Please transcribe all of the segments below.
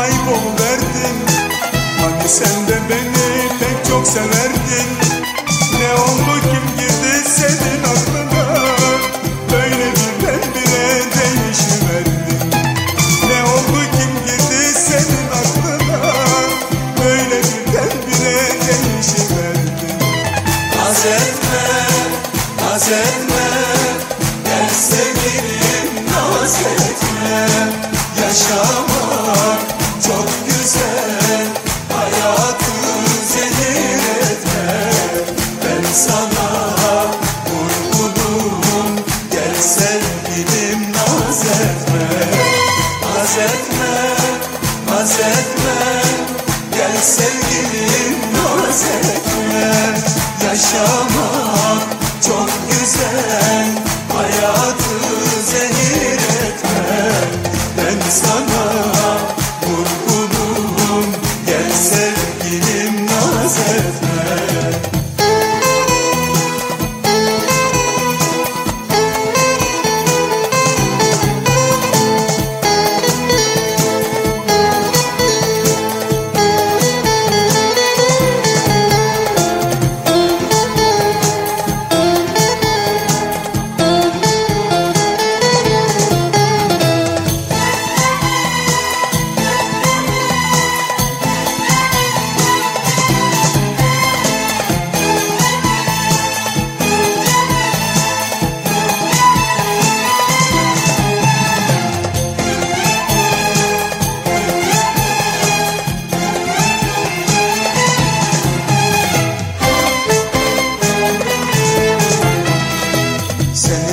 kaybolverdin Hani sen de beni pek çok severdin. Ne oldu kim girdi senin aklına? Böyle birdenbire değişiverdin. Ne oldu kim girdi senin aklına? Böyle birdenbire değişiverdin. Naz etme, naz etme. Gel sevgilim naz etme. Yaşama etme, Gel sevgilim naz Yaşamak çok güzel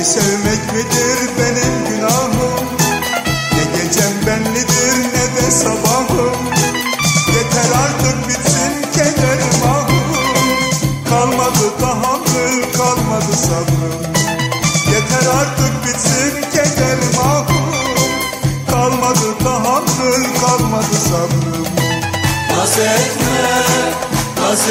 sevmek midir benim günahım? Ne gecem benlidir ne de sabahım. Yeter artık bitsin kederim ahım Kalmadı tahammül kalmadı sabrım? Yeter artık bitsin kederim ahım Kalmadı tahammül kalmadı sabrım? Naz etme, naz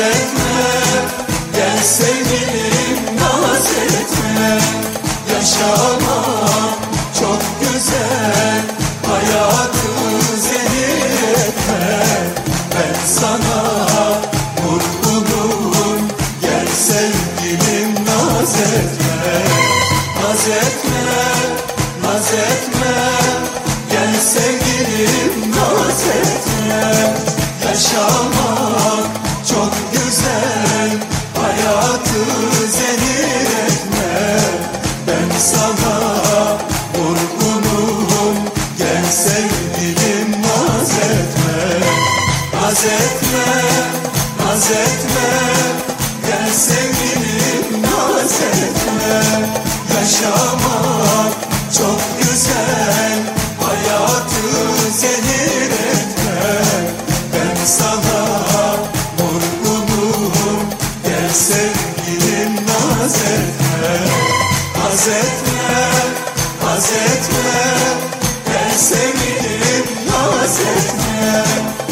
Naz etme, naz etme Gel sevgilim naz etme Yaşamak yaşamak çok güzel. Hayatı zehir etme Ben sana vurgunum Gel sevgilim naz etme. Naz etme, naz etme. Gel sevgilim naz etme.